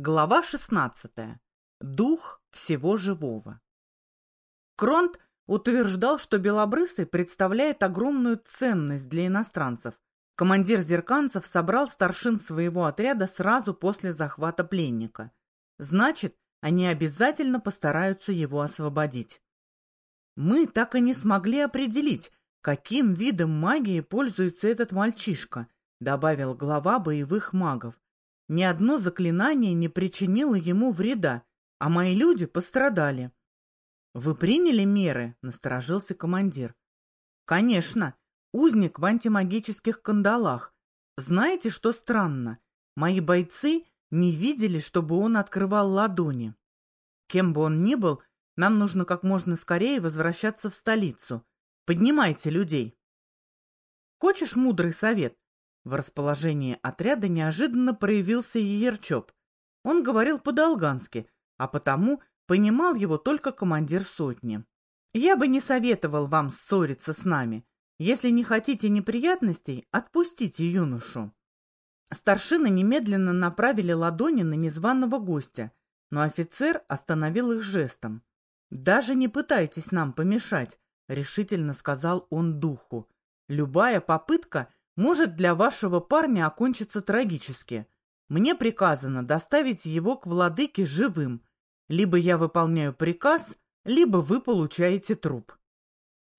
Глава 16. Дух всего живого. Кронт утверждал, что Белобрысый представляет огромную ценность для иностранцев. Командир зерканцев собрал старшин своего отряда сразу после захвата пленника. Значит, они обязательно постараются его освободить. Мы так и не смогли определить, каким видом магии пользуется этот мальчишка, добавил глава боевых магов. Ни одно заклинание не причинило ему вреда, а мои люди пострадали. «Вы приняли меры?» — насторожился командир. «Конечно. Узник в антимагических кандалах. Знаете, что странно? Мои бойцы не видели, чтобы он открывал ладони. Кем бы он ни был, нам нужно как можно скорее возвращаться в столицу. Поднимайте людей». «Хочешь мудрый совет?» В расположении отряда неожиданно проявился Еерчоп. Он говорил по-долгански, а потому понимал его только командир сотни. «Я бы не советовал вам ссориться с нами. Если не хотите неприятностей, отпустите юношу». Старшины немедленно направили ладони на незваного гостя, но офицер остановил их жестом. «Даже не пытайтесь нам помешать», — решительно сказал он духу. «Любая попытка — может для вашего парня окончиться трагически. Мне приказано доставить его к владыке живым. Либо я выполняю приказ, либо вы получаете труп.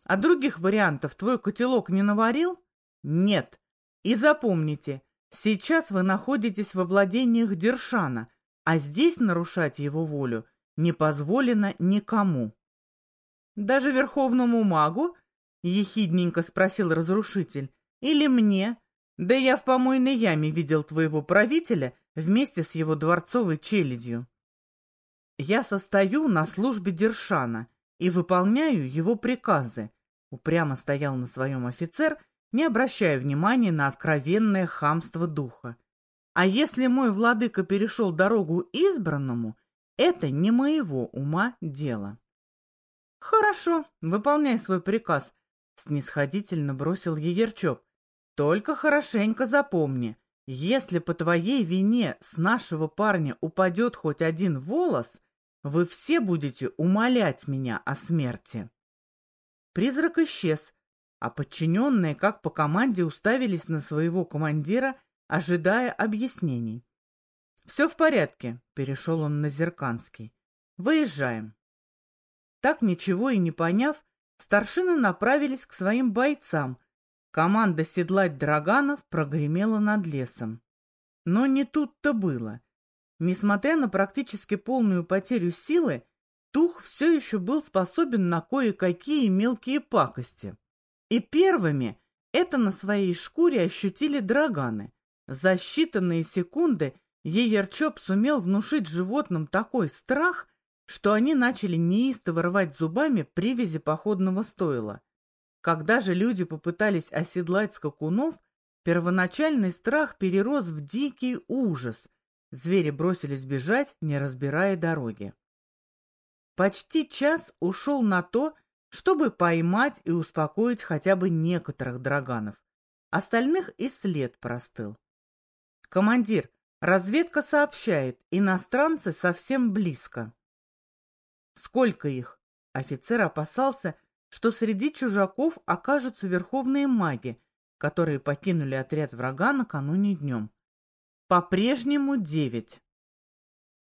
А других вариантов твой котелок не наварил? Нет. И запомните, сейчас вы находитесь во владениях Дершана, а здесь нарушать его волю не позволено никому. Даже верховному магу? Ехидненько спросил разрушитель. Или мне? Да я в помойной яме видел твоего правителя вместе с его дворцовой челядью. Я состою на службе Дершана и выполняю его приказы, упрямо стоял на своем офицер, не обращая внимания на откровенное хамство духа. А если мой владыка перешел дорогу избранному, это не моего ума дело. Хорошо, выполняй свой приказ, снисходительно бросил Егерчоп. Только хорошенько запомни, если по твоей вине с нашего парня упадет хоть один волос, вы все будете умолять меня о смерти. Призрак исчез, а подчиненные, как по команде, уставились на своего командира, ожидая объяснений. «Все в порядке», — перешел он на Зерканский. «Выезжаем». Так ничего и не поняв, старшины направились к своим бойцам, Команда седлать драганов прогремела над лесом. Но не тут-то было. Несмотря на практически полную потерю силы, Тух все еще был способен на кое-какие мелкие пакости. И первыми это на своей шкуре ощутили драганы. За считанные секунды Еерчоп сумел внушить животным такой страх, что они начали неистово рвать зубами привязи походного стойла. Когда же люди попытались оседлать скакунов, первоначальный страх перерос в дикий ужас. Звери бросились бежать, не разбирая дороги. Почти час ушел на то, чтобы поймать и успокоить хотя бы некоторых драганов. Остальных и след простыл. «Командир, разведка сообщает, иностранцы совсем близко». «Сколько их?» Офицер опасался, что среди чужаков окажутся верховные маги, которые покинули отряд врага накануне днем. По-прежнему девять.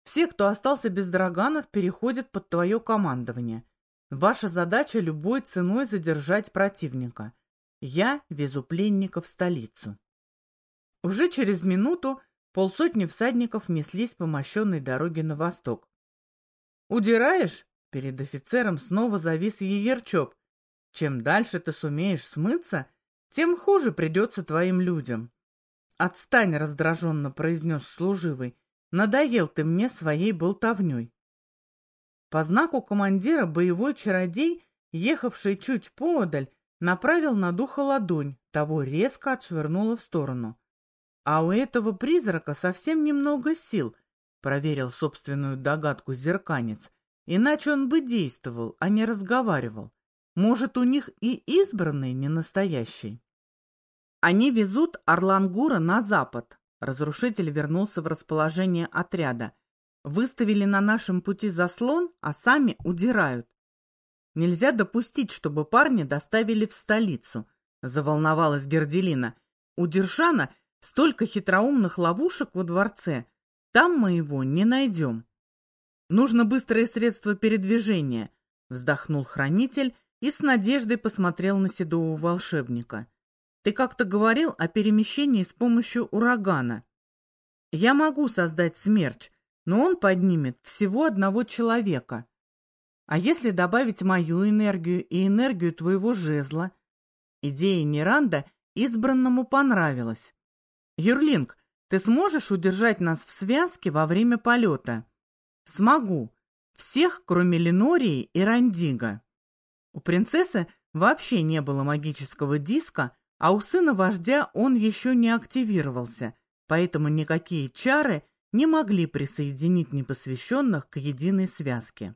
Все, кто остался без драганов, переходят под твое командование. Ваша задача любой ценой задержать противника. Я везу пленников в столицу. Уже через минуту полсотни всадников неслись по мощенной дороге на восток. «Удираешь?» Перед офицером снова завис Еерчоп. Чем дальше ты сумеешь смыться, тем хуже придется твоим людям. «Отстань!» — раздраженно произнес служивый. «Надоел ты мне своей болтовней». По знаку командира боевой чародей, ехавший чуть поодаль, направил на духа ладонь, того резко отшвырнуло в сторону. А у этого призрака совсем немного сил, проверил собственную догадку зерканец, Иначе он бы действовал, а не разговаривал. Может, у них и избранный не настоящий. Они везут Орлангура на запад. Разрушитель вернулся в расположение отряда. Выставили на нашем пути заслон, а сами удирают. Нельзя допустить, чтобы парня доставили в столицу, заволновалась Герделина. У Дершана столько хитроумных ловушек во дворце. Там мы его не найдем. Нужно быстрое средство передвижения, вздохнул хранитель и с надеждой посмотрел на седого волшебника. Ты как-то говорил о перемещении с помощью урагана. Я могу создать смерч, но он поднимет всего одного человека. А если добавить мою энергию и энергию твоего жезла? Идея Неранда избранному понравилась. Юрлинг, ты сможешь удержать нас в связке во время полета? Смогу. Всех, кроме Ленории и Рандига. У принцессы вообще не было магического диска, а у сына вождя он еще не активировался, поэтому никакие чары не могли присоединить непосвященных к единой связке.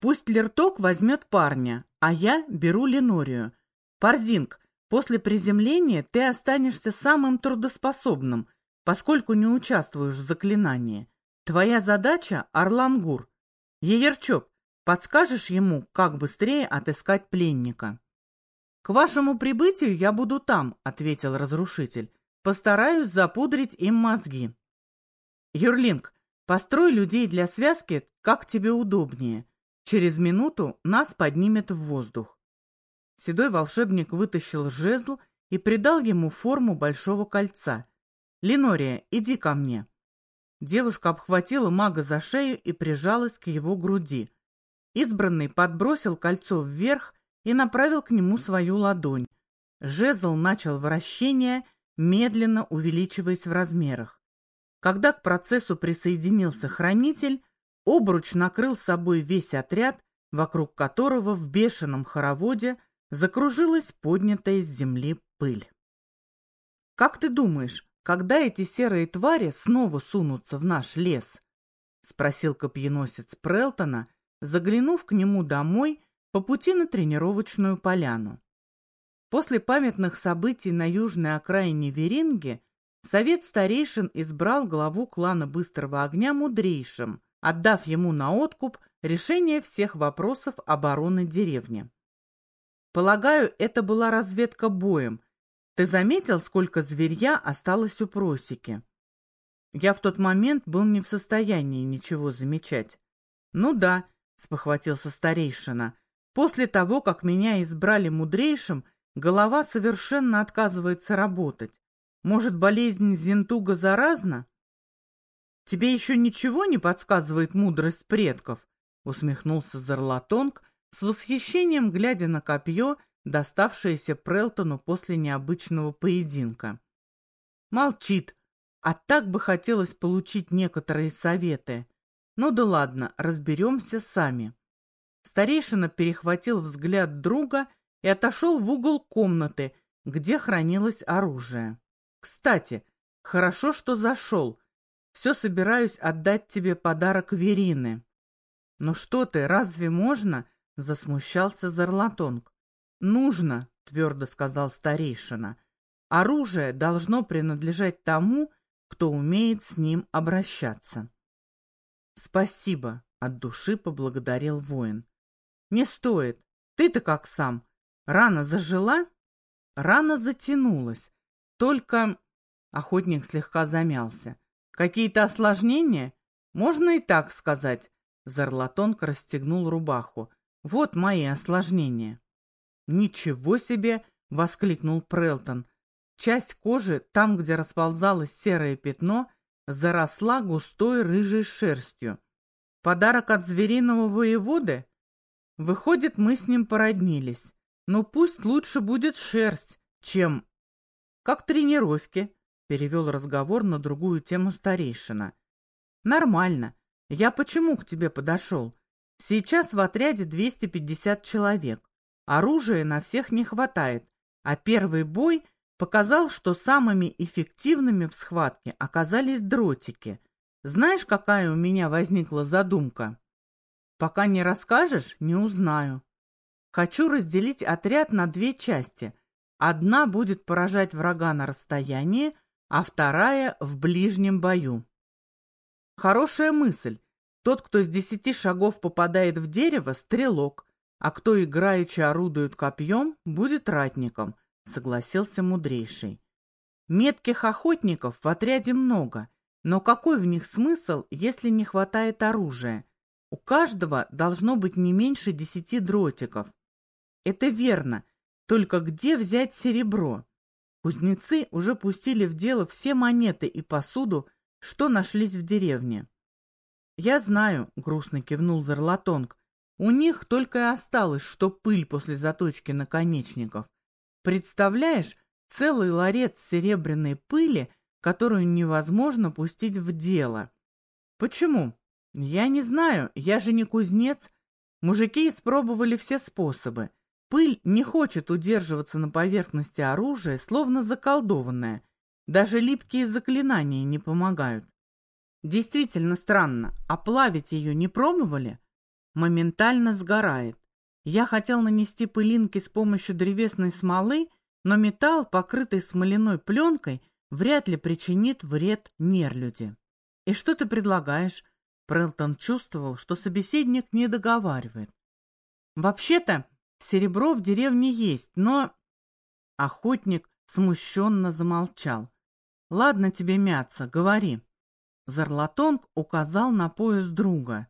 Пусть Лерток возьмет парня, а я беру Ленорию. Парзинг, после приземления ты останешься самым трудоспособным, поскольку не участвуешь в заклинании. Твоя задача — Орлангур. Еерчоп, подскажешь ему, как быстрее отыскать пленника? «К вашему прибытию я буду там», — ответил разрушитель. «Постараюсь запудрить им мозги». «Юрлинг, построй людей для связки, как тебе удобнее. Через минуту нас поднимет в воздух». Седой волшебник вытащил жезл и придал ему форму большого кольца. «Ленория, иди ко мне». Девушка обхватила мага за шею и прижалась к его груди. Избранный подбросил кольцо вверх и направил к нему свою ладонь. Жезл начал вращение, медленно увеличиваясь в размерах. Когда к процессу присоединился хранитель, обруч накрыл собой весь отряд, вокруг которого в бешеном хороводе закружилась поднятая с земли пыль. «Как ты думаешь, когда эти серые твари снова сунутся в наш лес?» — спросил копьеносец Прелтона, заглянув к нему домой по пути на тренировочную поляну. После памятных событий на южной окраине Веринги совет старейшин избрал главу клана Быстрого Огня мудрейшим, отдав ему на откуп решение всех вопросов обороны деревни. Полагаю, это была разведка боем. Ты заметил, сколько зверья осталось у просеки? Я в тот момент был не в состоянии ничего замечать. Ну да, спохватился старейшина, После того, как меня избрали мудрейшим, голова совершенно отказывается работать. Может, болезнь Зентуга заразна? Тебе еще ничего не подсказывает мудрость предков? Усмехнулся Зарлатонг с восхищением, глядя на копье, доставшееся Прелтону после необычного поединка. Молчит, а так бы хотелось получить некоторые советы. Ну да ладно, разберемся сами. Старейшина перехватил взгляд друга и отошел в угол комнаты, где хранилось оружие. «Кстати, хорошо, что зашел. Все собираюсь отдать тебе подарок Верины». «Ну что ты, разве можно?» — засмущался Зарлатонг. «Нужно», — твердо сказал старейшина. «Оружие должно принадлежать тому, кто умеет с ним обращаться». «Спасибо», — от души поблагодарил воин. Не стоит. Ты-то как сам? Рана зажила? Рана затянулась. Только... Охотник слегка замялся. Какие-то осложнения? Можно и так сказать. Зарлатонг расстегнул рубаху. Вот мои осложнения. Ничего себе! Воскликнул Прелтон. Часть кожи, там, где расползалось серое пятно, заросла густой рыжей шерстью. Подарок от звериного воеводы? Выходит, мы с ним породнились. Но пусть лучше будет шерсть, чем... Как тренировки, перевел разговор на другую тему старейшина. Нормально. Я почему к тебе подошел? Сейчас в отряде 250 человек. Оружия на всех не хватает, а первый бой показал, что самыми эффективными в схватке оказались дротики. Знаешь, какая у меня возникла задумка? Пока не расскажешь, не узнаю. Хочу разделить отряд на две части. Одна будет поражать врага на расстоянии, а вторая — в ближнем бою. Хорошая мысль. Тот, кто с десяти шагов попадает в дерево, — стрелок, а кто играючи орудует копьем, будет ратником, — согласился мудрейший. Метких охотников в отряде много, но какой в них смысл, если не хватает оружия? У каждого должно быть не меньше десяти дротиков. Это верно, только где взять серебро? Кузнецы уже пустили в дело все монеты и посуду, что нашлись в деревне. «Я знаю», — грустно кивнул Зарлатонг, — «у них только и осталось, что пыль после заточки наконечников. Представляешь, целый ларец серебряной пыли, которую невозможно пустить в дело. Почему? Я не знаю, я же не кузнец. Мужики испробовали все способы. Пыль не хочет удерживаться на поверхности оружия, словно заколдованная. Даже липкие заклинания не помогают. Действительно странно, а плавить ее не пробовали? Моментально сгорает. Я хотел нанести пылинки с помощью древесной смолы, но металл, покрытый смоляной пленкой, вряд ли причинит вред нерлюди. И что ты предлагаешь? Прелтон чувствовал, что собеседник не договаривает. Вообще-то, серебро в деревне есть, но... Охотник смущенно замолчал. Ладно тебе мяться, говори. Зарлатонг указал на пояс друга.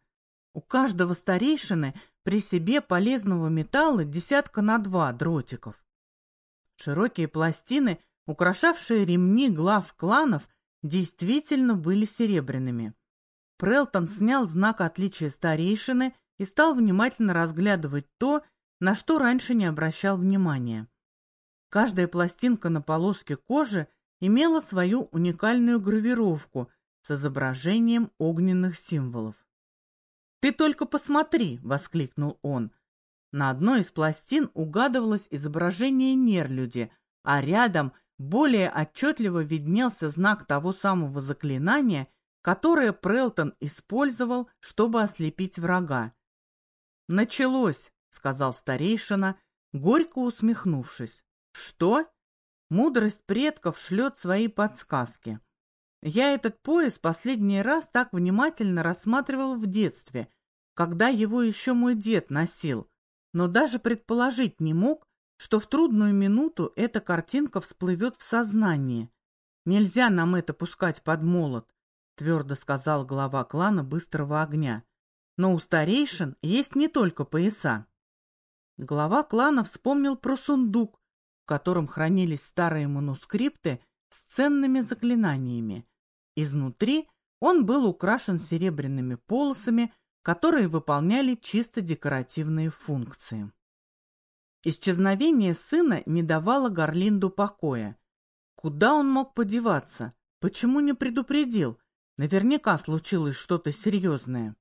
У каждого старейшины при себе полезного металла десятка на два дротиков. Широкие пластины, украшавшие ремни глав кланов, действительно были серебряными. Прелтон снял знак отличия старейшины и стал внимательно разглядывать то, на что раньше не обращал внимания. Каждая пластинка на полоске кожи имела свою уникальную гравировку с изображением огненных символов. «Ты только посмотри!» — воскликнул он. На одной из пластин угадывалось изображение нерлюди, а рядом более отчетливо виднелся знак того самого заклинания, которое Прелтон использовал, чтобы ослепить врага. «Началось», — сказал старейшина, горько усмехнувшись. «Что?» Мудрость предков шлет свои подсказки. Я этот пояс последний раз так внимательно рассматривал в детстве, когда его еще мой дед носил, но даже предположить не мог, что в трудную минуту эта картинка всплывет в сознании. Нельзя нам это пускать под молот твердо сказал глава клана Быстрого Огня. Но у старейшин есть не только пояса. Глава клана вспомнил про сундук, в котором хранились старые манускрипты с ценными заклинаниями. Изнутри он был украшен серебряными полосами, которые выполняли чисто декоративные функции. Исчезновение сына не давало Гарлинду покоя. Куда он мог подеваться? Почему не предупредил? Наверняка случилось что-то серьезное.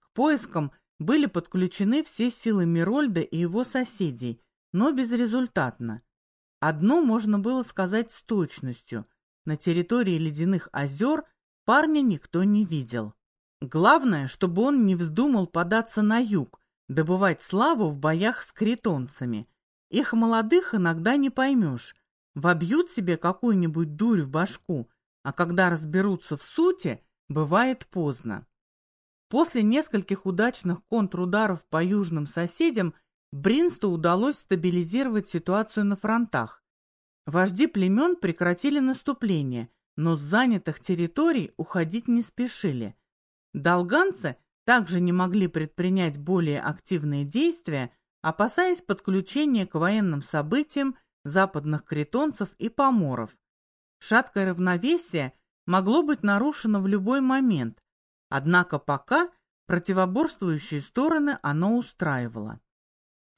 К поискам были подключены все силы Мирольда и его соседей, но безрезультатно. Одно можно было сказать с точностью. На территории ледяных озер парня никто не видел. Главное, чтобы он не вздумал податься на юг, добывать славу в боях с критонцами. Их молодых иногда не поймешь. Вобьют себе какую-нибудь дурь в башку, а когда разберутся в сути, бывает поздно. После нескольких удачных контрударов по южным соседям Бринсту удалось стабилизировать ситуацию на фронтах. Вожди племен прекратили наступление, но с занятых территорий уходить не спешили. Долганцы также не могли предпринять более активные действия, опасаясь подключения к военным событиям западных кретонцев и поморов, Шаткое равновесие могло быть нарушено в любой момент, однако пока противоборствующие стороны оно устраивало.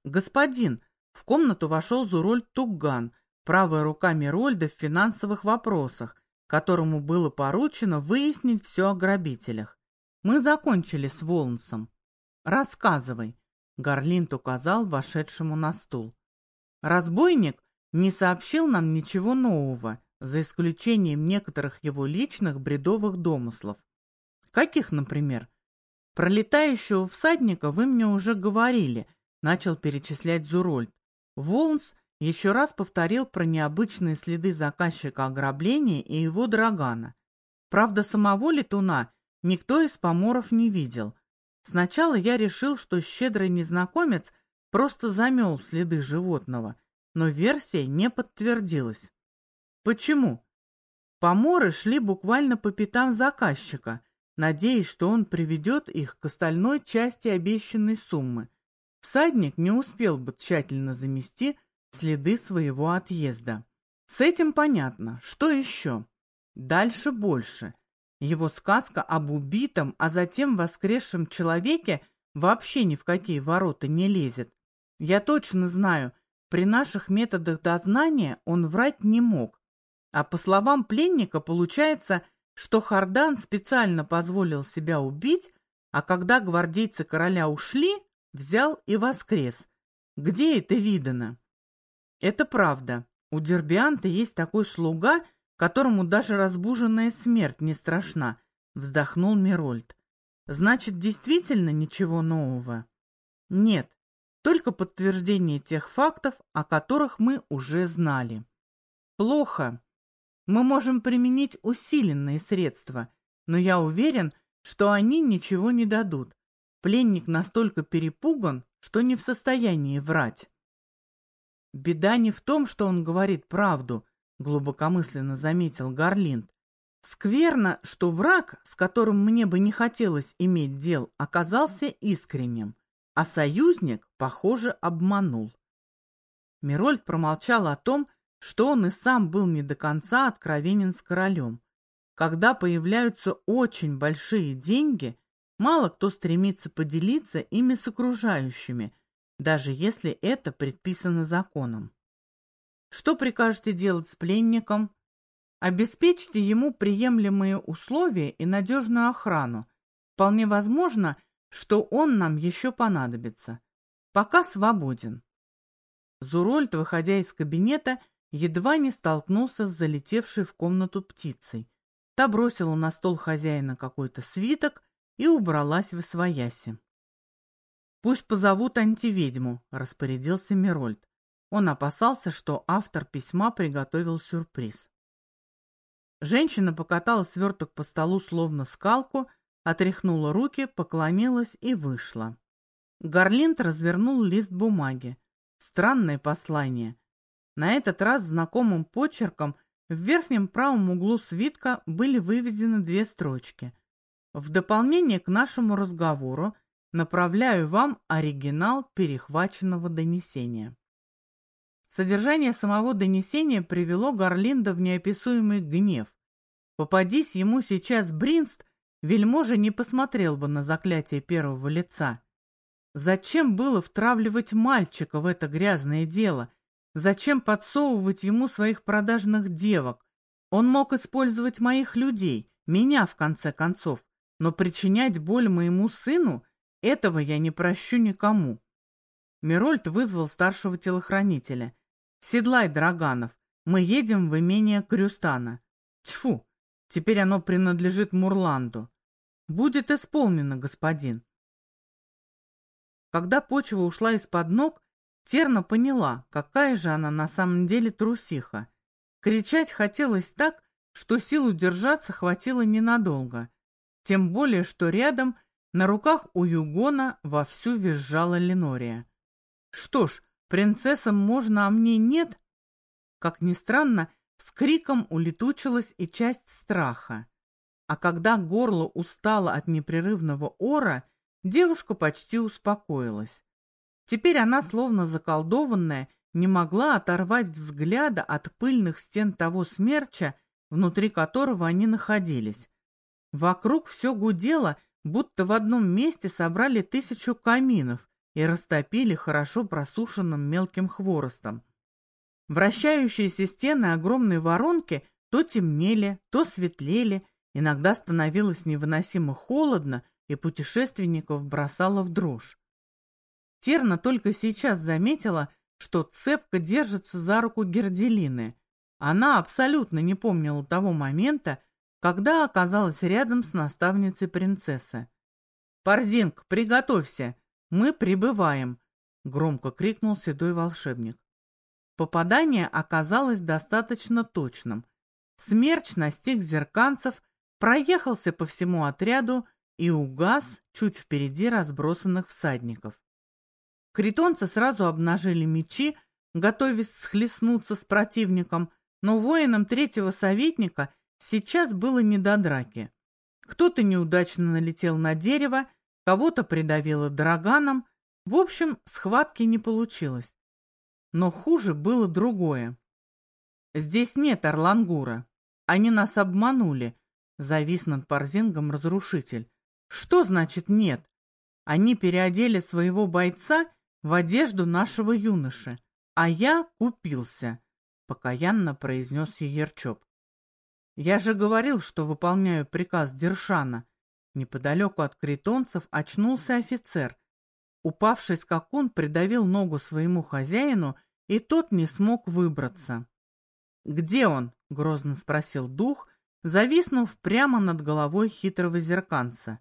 «Господин!» — в комнату вошел Зурольд Туган, правая рука Мирольда в финансовых вопросах, которому было поручено выяснить все о грабителях. «Мы закончили с Волнсом. Рассказывай!» — Гарлинт указал вошедшему на стул. «Разбойник не сообщил нам ничего нового», за исключением некоторых его личных бредовых домыслов. Каких, например? Про летающего всадника вы мне уже говорили, начал перечислять Зурольд. Волнс еще раз повторил про необычные следы заказчика ограбления и его драгана. Правда, самого летуна никто из поморов не видел. Сначала я решил, что щедрый незнакомец просто замел следы животного, но версия не подтвердилась. Почему? Поморы шли буквально по пятам заказчика, надеясь, что он приведет их к остальной части обещанной суммы. Всадник не успел бы тщательно замести следы своего отъезда. С этим понятно. Что еще? Дальше больше. Его сказка об убитом, а затем воскресшем человеке вообще ни в какие ворота не лезет. Я точно знаю, при наших методах дознания он врать не мог. А по словам пленника, получается, что Хардан специально позволил себя убить, а когда гвардейцы короля ушли, взял и воскрес. Где это видано? Это правда. У Дербианта есть такой слуга, которому даже разбуженная смерть не страшна, вздохнул Мирольд. Значит, действительно ничего нового? Нет, только подтверждение тех фактов, о которых мы уже знали. Плохо. Мы можем применить усиленные средства, но я уверен, что они ничего не дадут. Пленник настолько перепуган, что не в состоянии врать. Беда не в том, что он говорит правду, глубокомысленно заметил Гарлинд. Скверно, что враг, с которым мне бы не хотелось иметь дел, оказался искренним, а союзник, похоже, обманул. Мирольд промолчал о том, что он и сам был не до конца откровенен с королем. Когда появляются очень большие деньги, мало кто стремится поделиться ими с окружающими, даже если это предписано законом. Что прикажете делать с пленником? Обеспечьте ему приемлемые условия и надежную охрану. Вполне возможно, что он нам еще понадобится. Пока свободен. Зурольд, выходя из кабинета, едва не столкнулся с залетевшей в комнату птицей. Та бросила на стол хозяина какой-то свиток и убралась в освояси. «Пусть позовут антиведьму», — распорядился Мирольд. Он опасался, что автор письма приготовил сюрприз. Женщина покатала сверток по столу словно скалку, отряхнула руки, поклонилась и вышла. Гарлинд развернул лист бумаги. Странное послание. На этот раз знакомым почерком в верхнем правом углу свитка были выведены две строчки. В дополнение к нашему разговору направляю вам оригинал перехваченного донесения. Содержание самого донесения привело Гарлинда в неописуемый гнев. Попадись ему сейчас Бринст, вельможа не посмотрел бы на заклятие первого лица. Зачем было втравливать мальчика в это грязное дело – Зачем подсовывать ему своих продажных девок? Он мог использовать моих людей, меня в конце концов, но причинять боль моему сыну – этого я не прощу никому. Мирольд вызвал старшего телохранителя. «Седлай, Драганов, мы едем в имение Крюстана». Тьфу, теперь оно принадлежит Мурланду. Будет исполнено, господин. Когда почва ушла из-под ног, Терна поняла, какая же она на самом деле трусиха. Кричать хотелось так, что сил удержаться хватило ненадолго. Тем более, что рядом, на руках у Югона, вовсю визжала Ленория. Что ж, принцессам можно, а мне нет? Как ни странно, с криком улетучилась и часть страха. А когда горло устало от непрерывного ора, девушка почти успокоилась. Теперь она, словно заколдованная, не могла оторвать взгляда от пыльных стен того смерча, внутри которого они находились. Вокруг все гудело, будто в одном месте собрали тысячу каминов и растопили хорошо просушенным мелким хворостом. Вращающиеся стены огромной воронки то темнели, то светлели, иногда становилось невыносимо холодно, и путешественников бросало в дрожь. Терна только сейчас заметила, что цепко держится за руку Герделины. Она абсолютно не помнила того момента, когда оказалась рядом с наставницей принцессы. «Парзинг, приготовься! Мы прибываем!» — громко крикнул седой волшебник. Попадание оказалось достаточно точным. Смерч настиг зерканцев, проехался по всему отряду и угас чуть впереди разбросанных всадников. Критонцы сразу обнажили мечи, готовясь схлестнуться с противником, но воинам третьего советника сейчас было не до драки. Кто-то неудачно налетел на дерево, кого-то придавило драганом. В общем, схватки не получилось. Но хуже было другое. Здесь нет Орлангура. Они нас обманули, завис над Парзингом разрушитель. Что значит нет? Они переодели своего бойца в одежду нашего юноши, а я купился, покаянно произнес Еерчоп. Я же говорил, что выполняю приказ Дершана. Неподалеку от критонцев очнулся офицер. Упавший скакун придавил ногу своему хозяину, и тот не смог выбраться. «Где он?» — грозно спросил дух, зависнув прямо над головой хитрого зерканца.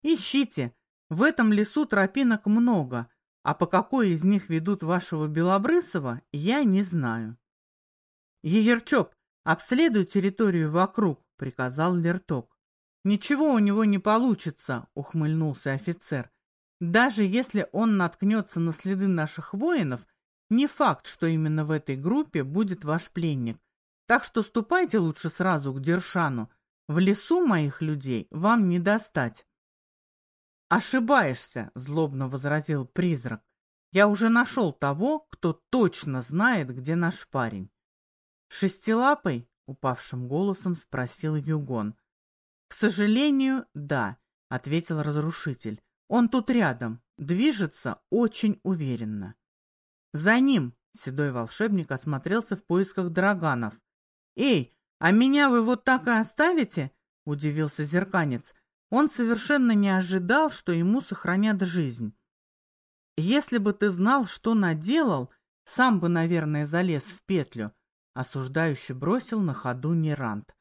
«Ищите. В этом лесу тропинок много, а по какой из них ведут вашего Белобрысова, я не знаю». «Егерчоп, обследуй территорию вокруг», — приказал Лерток. «Ничего у него не получится», — ухмыльнулся офицер. «Даже если он наткнется на следы наших воинов, не факт, что именно в этой группе будет ваш пленник. Так что ступайте лучше сразу к Дершану. В лесу моих людей вам не достать». «Ошибаешься», — злобно возразил призрак. «Я уже нашел того, кто точно знает, где наш парень». «Шестилапый?» — упавшим голосом спросил Югон. «К сожалению, да», — ответил разрушитель. «Он тут рядом, движется очень уверенно». «За ним!» — седой волшебник осмотрелся в поисках драганов. «Эй, а меня вы вот так и оставите?» — удивился зерканец. Он совершенно не ожидал, что ему сохранят жизнь. «Если бы ты знал, что наделал, сам бы, наверное, залез в петлю», — осуждающе бросил на ходу Нерант.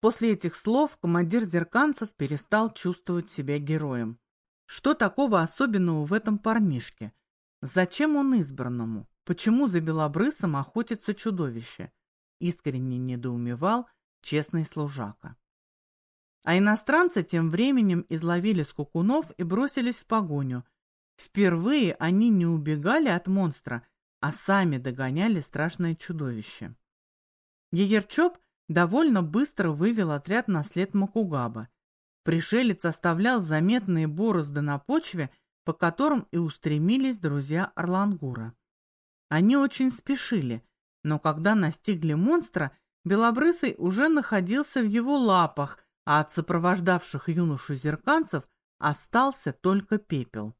После этих слов командир зерканцев перестал чувствовать себя героем. Что такого особенного в этом парнишке? Зачем он избранному? Почему за белобрысом охотится чудовище? Искренне недоумевал честный служака. А иностранцы тем временем изловили скукунов и бросились в погоню. Впервые они не убегали от монстра, а сами догоняли страшное чудовище. Егерчоп довольно быстро вывел отряд на след Макугаба. Пришелец оставлял заметные борозды на почве, по которым и устремились друзья Орлангура. Они очень спешили, но когда настигли монстра, Белобрысый уже находился в его лапах, а от сопровождавших юношу зерканцев остался только пепел.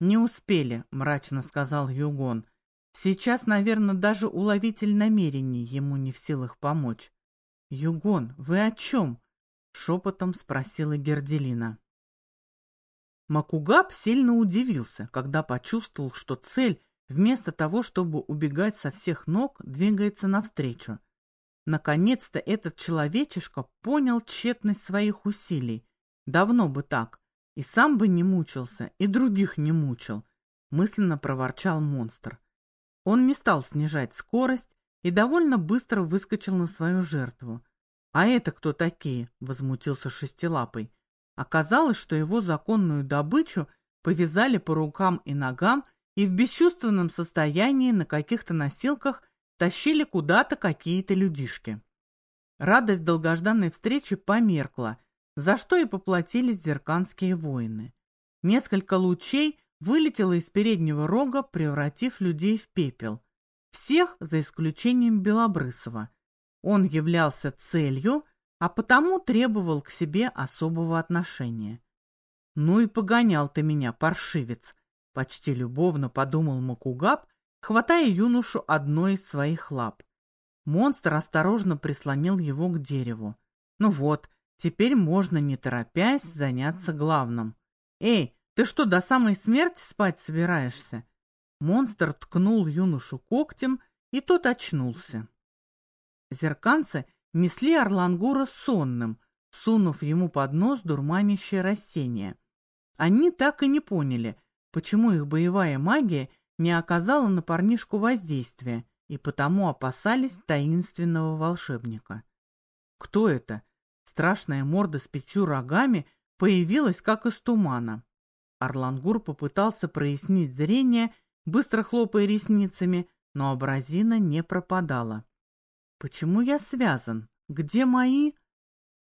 «Не успели», — мрачно сказал Югон. Сейчас, наверное, даже уловитель намерений ему не в силах помочь. «Югон, вы о чем?» — шепотом спросила Герделина. Макугаб сильно удивился, когда почувствовал, что цель, вместо того, чтобы убегать со всех ног, двигается навстречу. Наконец-то этот человечишка понял тщетность своих усилий. Давно бы так. И сам бы не мучился, и других не мучил, мысленно проворчал монстр. Он не стал снижать скорость и довольно быстро выскочил на свою жертву. «А это кто такие?» — возмутился Шестилапый. Оказалось, что его законную добычу повязали по рукам и ногам и в бесчувственном состоянии на каких-то носилках тащили куда-то какие-то людишки. Радость долгожданной встречи померкла, за что и поплатились зерканские воины. Несколько лучей вылетело из переднего рога, превратив людей в пепел. Всех, за исключением Белобрысова. Он являлся целью, а потому требовал к себе особого отношения. «Ну и погонял ты меня, паршивец!» — почти любовно подумал Макугаб, хватая юношу одной из своих лап. Монстр осторожно прислонил его к дереву. «Ну вот, теперь можно, не торопясь, заняться главным. Эй, ты что, до самой смерти спать собираешься?» Монстр ткнул юношу когтем, и тот очнулся. Зерканцы несли Орлангура сонным, сунув ему под нос дурманящее растение. Они так и не поняли, почему их боевая магия не оказала на парнишку воздействия и потому опасались таинственного волшебника. Кто это? Страшная морда с пятью рогами появилась как из тумана. Орлангур попытался прояснить зрение, быстро хлопая ресницами, но абразина не пропадала. «Почему я связан? Где мои?»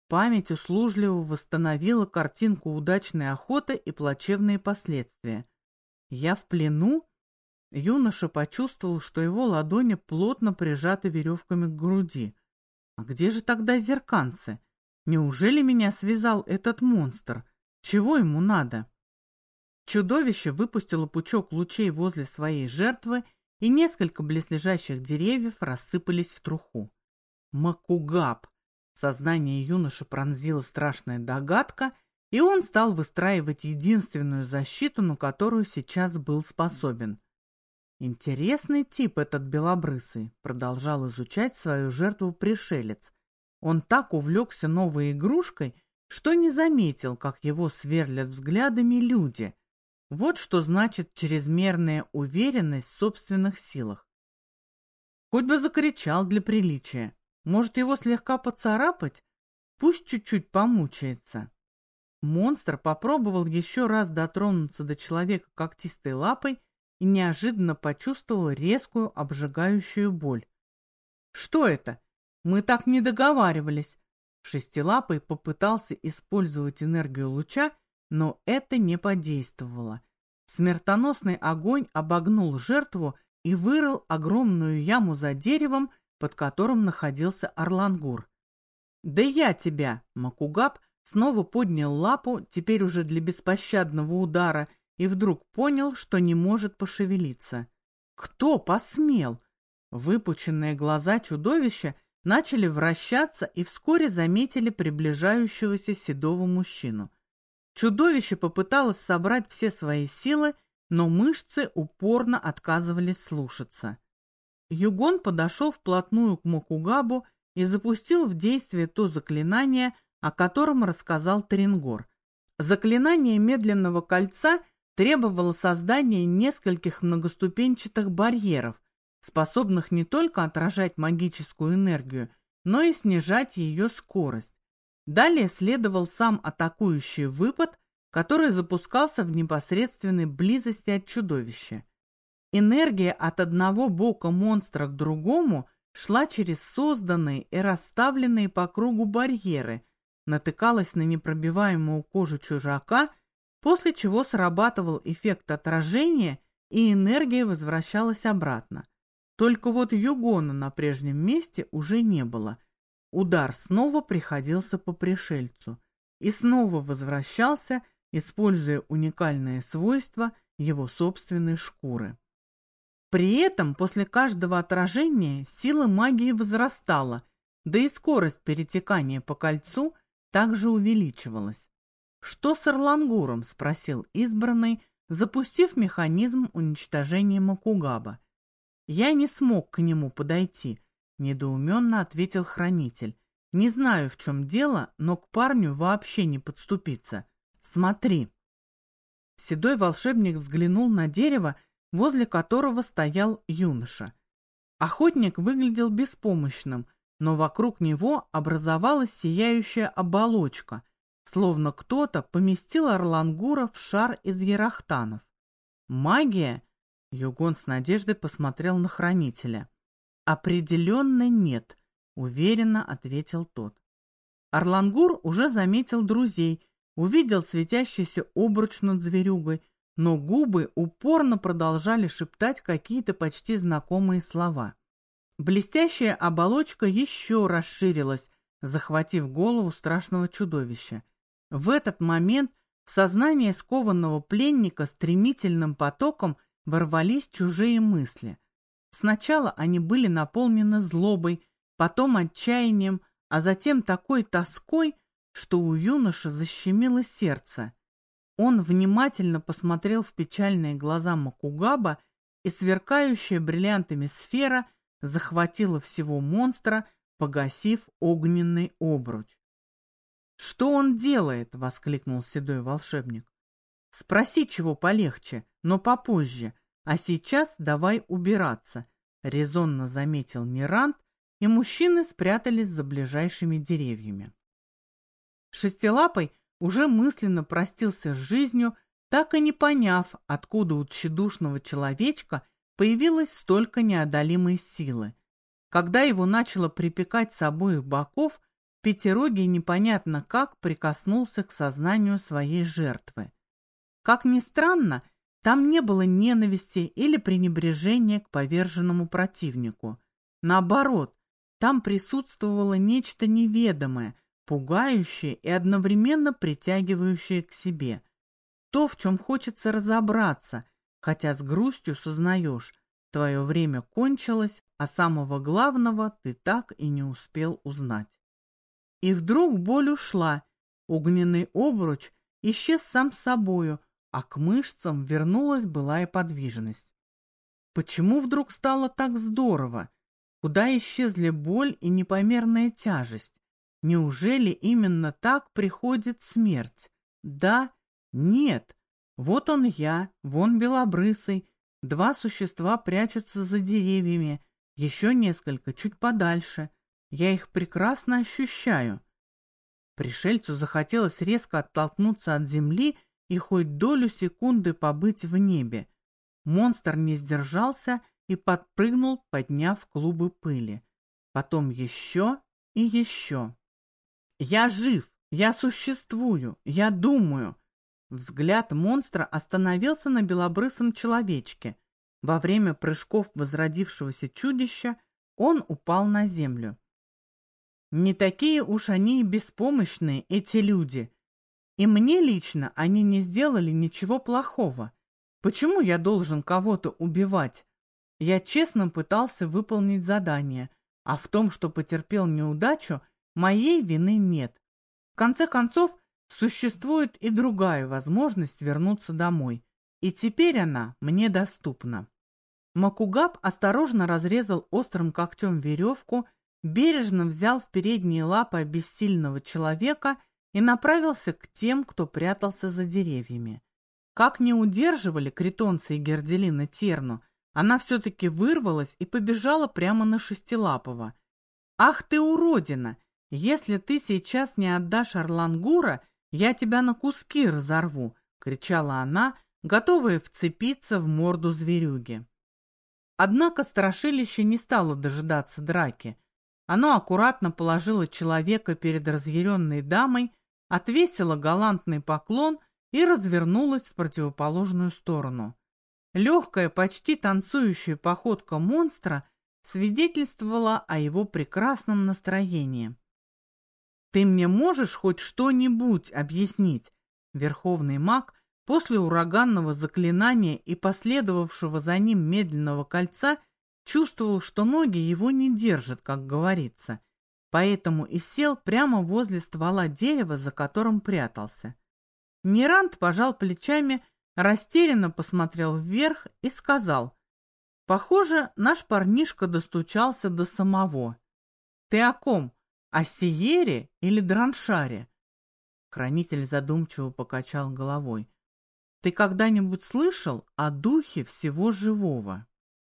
Память услужливо восстановила картинку удачной охоты и плачевные последствия. «Я в плену?» Юноша почувствовал, что его ладони плотно прижаты веревками к груди. «А где же тогда зерканцы? Неужели меня связал этот монстр? Чего ему надо?» Чудовище выпустило пучок лучей возле своей жертвы, и несколько близлежащих деревьев рассыпались в труху. Макугаб! Сознание юноши пронзила страшная догадка, и он стал выстраивать единственную защиту, на которую сейчас был способен. Интересный тип этот белобрысый, продолжал изучать свою жертву пришелец. Он так увлекся новой игрушкой, что не заметил, как его сверлят взглядами люди. Вот что значит чрезмерная уверенность в собственных силах. Хоть бы закричал для приличия. Может, его слегка поцарапать? Пусть чуть-чуть помучается. Монстр попробовал еще раз дотронуться до человека когтистой лапой и неожиданно почувствовал резкую обжигающую боль. «Что это? Мы так не договаривались!» Шестилапый попытался использовать энергию луча, но это не подействовало. Смертоносный огонь обогнул жертву и вырыл огромную яму за деревом, под которым находился Орлангур. «Да я тебя!» — Макугаб снова поднял лапу, теперь уже для беспощадного удара, и вдруг понял, что не может пошевелиться. «Кто посмел?» Выпученные глаза чудовища начали вращаться и вскоре заметили приближающегося седого мужчину. Чудовище попыталось собрать все свои силы, но мышцы упорно отказывались слушаться. Югон подошел вплотную к Мокугабу и запустил в действие то заклинание, о котором рассказал Теренгор. Заклинание медленного кольца требовало создания нескольких многоступенчатых барьеров, способных не только отражать магическую энергию, но и снижать ее скорость. Далее следовал сам атакующий выпад, который запускался в непосредственной близости от чудовища. Энергия от одного бока монстра к другому шла через созданные и расставленные по кругу барьеры, натыкалась на непробиваемую кожу чужака, после чего срабатывал эффект отражения и энергия возвращалась обратно. Только вот Югона на прежнем месте уже не было. Удар снова приходился по пришельцу и снова возвращался, используя уникальное свойство его собственной шкуры. При этом после каждого отражения сила магии возрастала, да и скорость перетекания по кольцу также увеличивалась. «Что с Орлангуром?» – спросил избранный, запустив механизм уничтожения Макугаба. «Я не смог к нему подойти», – недоуменно ответил хранитель. «Не знаю, в чем дело, но к парню вообще не подступиться. Смотри». Седой волшебник взглянул на дерево, возле которого стоял юноша. Охотник выглядел беспомощным, но вокруг него образовалась сияющая оболочка, словно кто-то поместил Орлангура в шар из ярахтанов. «Магия?» — Югон с надеждой посмотрел на хранителя. «Определенно нет», — уверенно ответил тот. Орлангур уже заметил друзей, увидел светящийся обруч над зверюгой, но губы упорно продолжали шептать какие-то почти знакомые слова. Блестящая оболочка еще расширилась, захватив голову страшного чудовища. В этот момент в сознание скованного пленника стремительным потоком ворвались чужие мысли. Сначала они были наполнены злобой, потом отчаянием, а затем такой тоской, что у юноши защемило сердце. Он внимательно посмотрел в печальные глаза Макугаба, и сверкающая бриллиантами сфера захватила всего монстра, погасив огненный обруч. «Что он делает?» — воскликнул седой волшебник. «Спроси, чего полегче, но попозже. А сейчас давай убираться, резонно заметил Мирант, и мужчины спрятались за ближайшими деревьями. Шестилапый уже мысленно простился с жизнью, так и не поняв, откуда у тщедушного человечка появилось столько неодолимой силы. Когда его начало припекать с обоих боков, Пятерогий непонятно как прикоснулся к сознанию своей жертвы. Как ни странно, там не было ненависти или пренебрежения к поверженному противнику. Наоборот, там присутствовало нечто неведомое, пугающее и одновременно притягивающее к себе. То, в чем хочется разобраться, хотя с грустью сознаешь, твое время кончилось, а самого главного ты так и не успел узнать. И вдруг боль ушла, огненный обруч исчез сам собою, а к мышцам вернулась былая подвижность. Почему вдруг стало так здорово? Куда исчезли боль и непомерная тяжесть? Неужели именно так приходит смерть? Да, нет. Вот он я, вон белобрысый. Два существа прячутся за деревьями, еще несколько чуть подальше. Я их прекрасно ощущаю. Пришельцу захотелось резко оттолкнуться от земли и хоть долю секунды побыть в небе. Монстр не сдержался и подпрыгнул, подняв клубы пыли. Потом еще и еще. «Я жив! Я существую! Я думаю!» Взгляд монстра остановился на белобрысом человечке. Во время прыжков возродившегося чудища он упал на землю. Не такие уж они и беспомощные, эти люди. И мне лично они не сделали ничего плохого. Почему я должен кого-то убивать? Я честно пытался выполнить задание, а в том, что потерпел неудачу, моей вины нет. В конце концов, существует и другая возможность вернуться домой. И теперь она мне доступна. Макугаб осторожно разрезал острым когтем веревку бережно взял в передние лапы бессильного человека и направился к тем, кто прятался за деревьями. Как не удерживали критонцы и Герделина Терну, она все-таки вырвалась и побежала прямо на Шестилапова. «Ах ты уродина! Если ты сейчас не отдашь Орлангура, я тебя на куски разорву!» — кричала она, готовая вцепиться в морду зверюги. Однако страшилище не стало дожидаться драки — оно аккуратно положило человека перед разъяренной дамой, отвесило галантный поклон и развернулось в противоположную сторону. Легкая, почти танцующая походка монстра свидетельствовала о его прекрасном настроении. «Ты мне можешь хоть что-нибудь объяснить?» Верховный маг после ураганного заклинания и последовавшего за ним медленного кольца Чувствовал, что ноги его не держат, как говорится, поэтому и сел прямо возле ствола дерева, за которым прятался. Нерант пожал плечами, растерянно посмотрел вверх и сказал, «Похоже, наш парнишка достучался до самого. Ты о ком? О Сиере или Драншаре?» Хранитель задумчиво покачал головой. «Ты когда-нибудь слышал о духе всего живого?»